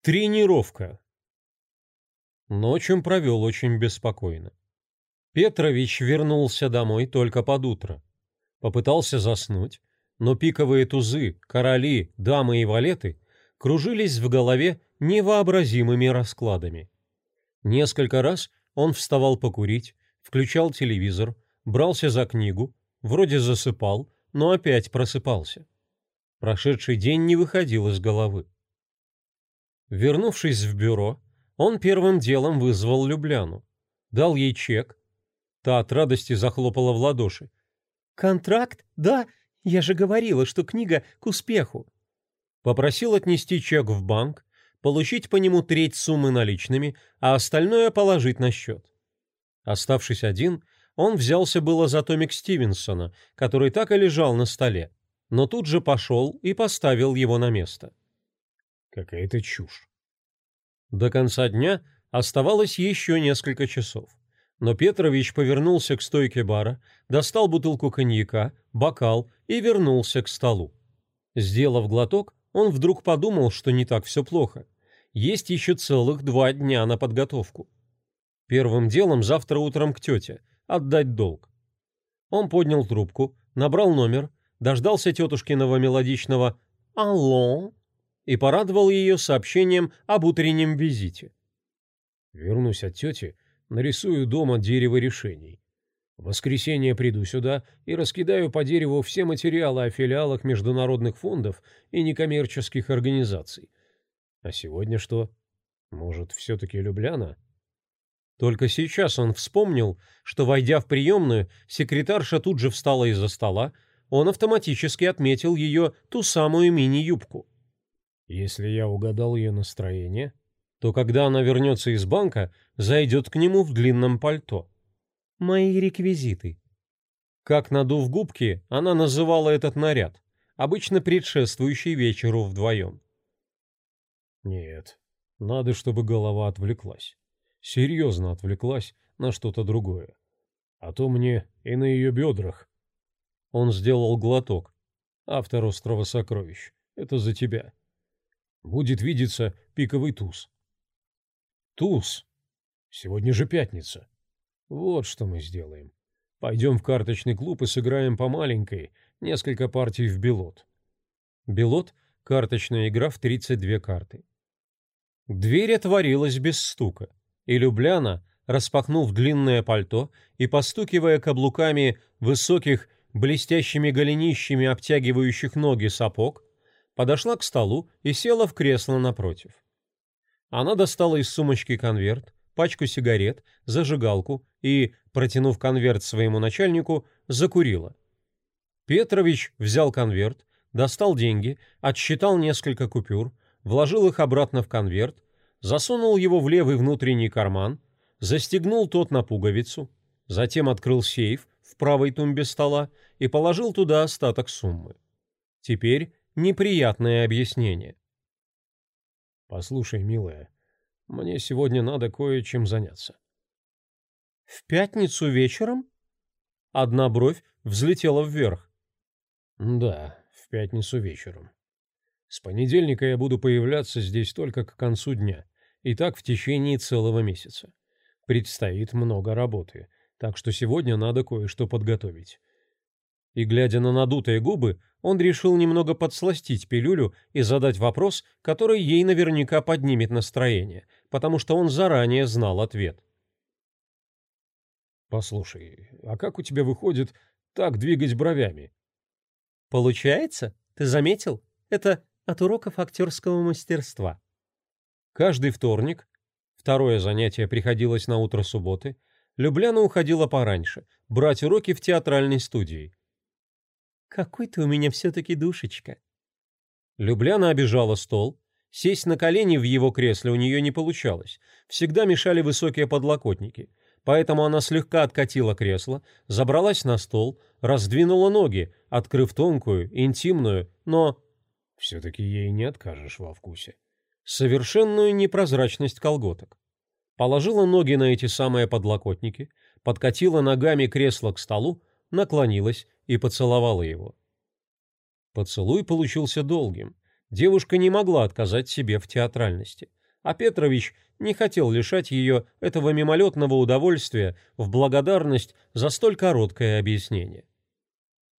Тренировка. Ночь он провел очень беспокойно. Петрович вернулся домой только под утро. Попытался заснуть, но пиковые тузы, короли, дамы и валеты кружились в голове невообразимыми раскладами. Несколько раз он вставал покурить, включал телевизор, брался за книгу, вроде засыпал, но опять просыпался. Прошедший день не выходил из головы. Вернувшись в бюро, он первым делом вызвал Любляну. Дал ей чек. Та от радости захлопала в ладоши. «Контракт? Да, я же говорила, что книга к успеху». Попросил отнести чек в банк, получить по нему треть суммы наличными, а остальное положить на счет. Оставшись один, он взялся было за томик Стивенсона, который так и лежал на столе, но тут же пошел и поставил его на место. Какая-то чушь. До конца дня оставалось еще несколько часов. Но Петрович повернулся к стойке бара, достал бутылку коньяка, бокал и вернулся к столу. Сделав глоток, он вдруг подумал, что не так все плохо. Есть еще целых два дня на подготовку. Первым делом завтра утром к тете, отдать долг. Он поднял трубку, набрал номер, дождался тетушкиного мелодичного «Алло» и порадовал ее сообщением об утреннем визите. «Вернусь от тети, нарисую дома дерево решений. В воскресенье приду сюда и раскидаю по дереву все материалы о филиалах международных фондов и некоммерческих организаций. А сегодня что? Может, все-таки Любляна?» Только сейчас он вспомнил, что, войдя в приемную, секретарша тут же встала из-за стола, он автоматически отметил ее ту самую мини-юбку. Если я угадал ее настроение, то когда она вернется из банка, зайдет к нему в длинном пальто. Мои реквизиты. Как надув губки, она называла этот наряд, обычно предшествующий вечеру вдвоем. Нет, надо, чтобы голова отвлеклась. Серьезно отвлеклась на что-то другое. А то мне и на ее бедрах. Он сделал глоток. Автор «Острова сокровищ». Это за тебя будет видеться пиковый туз. Туз. Сегодня же пятница. Вот что мы сделаем. Пойдем в карточный клуб и сыграем по маленькой, несколько партий в белот. Белот — карточная игра в 32 карты. Дверь отворилась без стука, и Любляна, распахнув длинное пальто и постукивая каблуками высоких, блестящими голенищами обтягивающих ноги сапог, подошла к столу и села в кресло напротив. Она достала из сумочки конверт, пачку сигарет, зажигалку и, протянув конверт своему начальнику, закурила. Петрович взял конверт, достал деньги, отсчитал несколько купюр, вложил их обратно в конверт, засунул его в левый внутренний карман, застегнул тот на пуговицу, затем открыл сейф в правой тумбе стола и положил туда остаток суммы. Теперь неприятное объяснение. «Послушай, милая, мне сегодня надо кое-чем заняться». «В пятницу вечером?» Одна бровь взлетела вверх. «Да, в пятницу вечером. С понедельника я буду появляться здесь только к концу дня, и так в течение целого месяца. Предстоит много работы, так что сегодня надо кое-что подготовить и, глядя на надутые губы, он решил немного подсластить пилюлю и задать вопрос, который ей наверняка поднимет настроение, потому что он заранее знал ответ. «Послушай, а как у тебя выходит так двигать бровями?» «Получается? Ты заметил? Это от уроков актерского мастерства». Каждый вторник, второе занятие приходилось на утро субботы, Любляна уходила пораньше, брать уроки в театральной студии. Какой ты у меня все-таки душечка. Любляна обижала стол. Сесть на колени в его кресле у нее не получалось. Всегда мешали высокие подлокотники. Поэтому она слегка откатила кресло, забралась на стол, раздвинула ноги, открыв тонкую, интимную, но... Все-таки ей не откажешь во вкусе. Совершенную непрозрачность колготок. Положила ноги на эти самые подлокотники, подкатила ногами кресло к столу, наклонилась и поцеловала его. Поцелуй получился долгим, Девушка не могла отказать себе в театральности, а Петрович не хотел лишать ее этого мимолетного удовольствия в благодарность за столь короткое объяснение.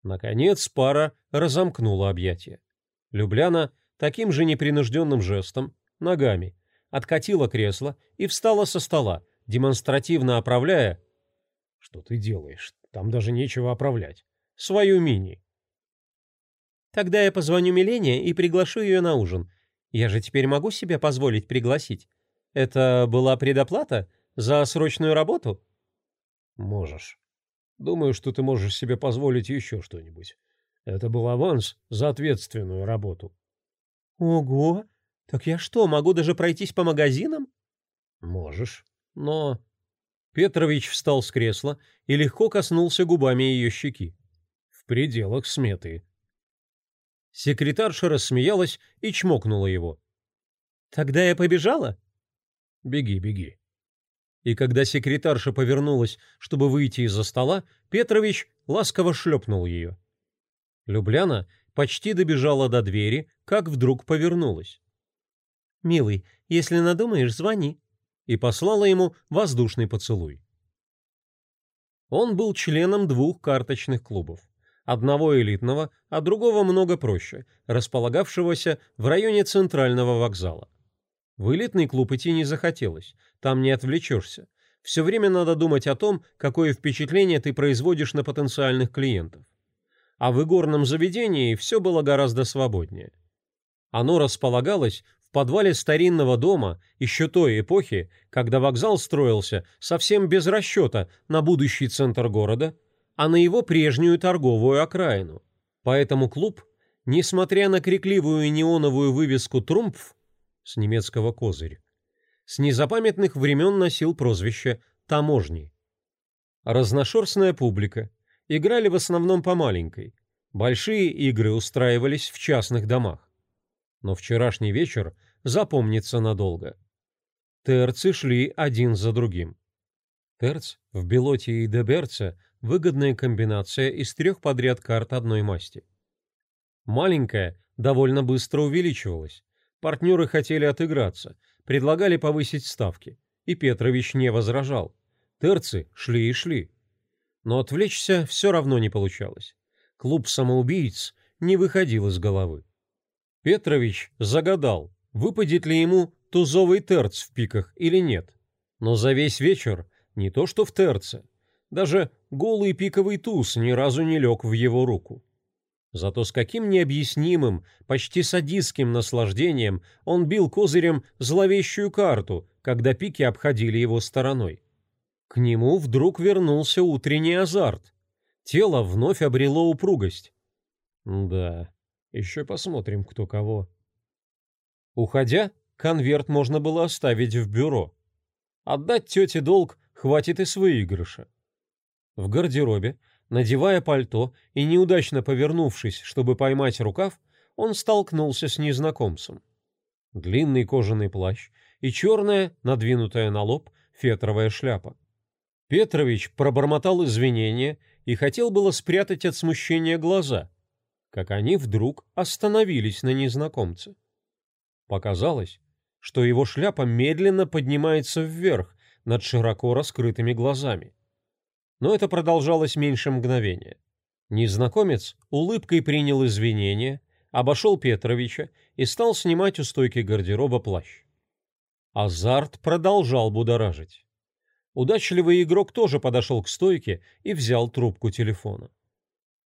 Наконец пара разомкнула объятия. Любляна таким же непринужденным жестом, ногами, откатила кресло и встала со стола, демонстративно оправляя... «Что ты делаешь? Там даже нечего оправлять. Свою мини». «Тогда я позвоню Милене и приглашу ее на ужин. Я же теперь могу себе позволить пригласить. Это была предоплата за срочную работу?» «Можешь. Думаю, что ты можешь себе позволить еще что-нибудь. Это был аванс за ответственную работу». «Ого! Так я что, могу даже пройтись по магазинам?» «Можешь, но...» Петрович встал с кресла и легко коснулся губами ее щеки. «В пределах сметы». Секретарша рассмеялась и чмокнула его. «Тогда я побежала?» «Беги, беги». И когда секретарша повернулась, чтобы выйти из-за стола, Петрович ласково шлепнул ее. Любляна почти добежала до двери, как вдруг повернулась. «Милый, если надумаешь, звони», и послала ему воздушный поцелуй. Он был членом двух карточных клубов. Одного элитного, а другого много проще, располагавшегося в районе центрального вокзала. В элитный клуб идти не захотелось, там не отвлечешься. Все время надо думать о том, какое впечатление ты производишь на потенциальных клиентов. А в игорном заведении все было гораздо свободнее. Оно располагалось в подвале старинного дома еще той эпохи, когда вокзал строился совсем без расчета на будущий центр города, а на его прежнюю торговую окраину. Поэтому клуб, несмотря на крикливую неоновую вывеску «Трумпф» с немецкого «Козырь», с незапамятных времен носил прозвище «Таможни». Разношерстная публика. Играли в основном по маленькой. Большие игры устраивались в частных домах но вчерашний вечер запомнится надолго. Терцы шли один за другим. Терц в Белоте и Деберце – выгодная комбинация из трех подряд карт одной масти. Маленькая довольно быстро увеличивалась. Партнеры хотели отыграться, предлагали повысить ставки, и Петрович не возражал. Терцы шли и шли. Но отвлечься все равно не получалось. Клуб самоубийц не выходил из головы. Петрович загадал, выпадет ли ему тузовый терц в пиках или нет. Но за весь вечер не то что в терце, даже голый пиковый туз ни разу не лег в его руку. Зато с каким необъяснимым, почти садистским наслаждением он бил козырем зловещую карту, когда пики обходили его стороной. К нему вдруг вернулся утренний азарт. Тело вновь обрело упругость. Да, еще посмотрим, кто кого. Уходя, конверт можно было оставить в бюро. Отдать тете долг хватит и с выигрыша. В гардеробе, надевая пальто и неудачно повернувшись, чтобы поймать рукав, он столкнулся с незнакомцем. Длинный кожаный плащ и черная, надвинутая на лоб, фетровая шляпа. Петрович пробормотал извинения и хотел было спрятать от смущения глаза, как они вдруг остановились на незнакомце. Показалось, что его шляпа медленно поднимается вверх над широко раскрытыми глазами. Но это продолжалось меньше мгновения. Незнакомец улыбкой принял извинения, обошел Петровича и стал снимать у стойки гардероба плащ. Азарт продолжал будоражить. Удачливый игрок тоже подошел к стойке и взял трубку телефона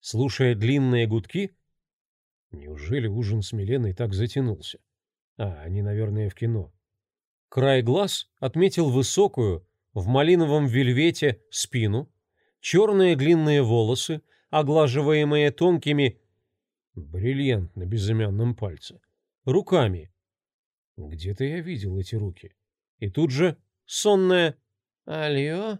слушая длинные гудки. Неужели ужин с Миленой так затянулся? А, они, наверное, в кино. Край глаз отметил высокую, в малиновом вельвете, спину, черные длинные волосы, оглаживаемые тонкими... Бриллиант на безымянном пальце. Руками. Где-то я видел эти руки. И тут же сонная... «Алло?»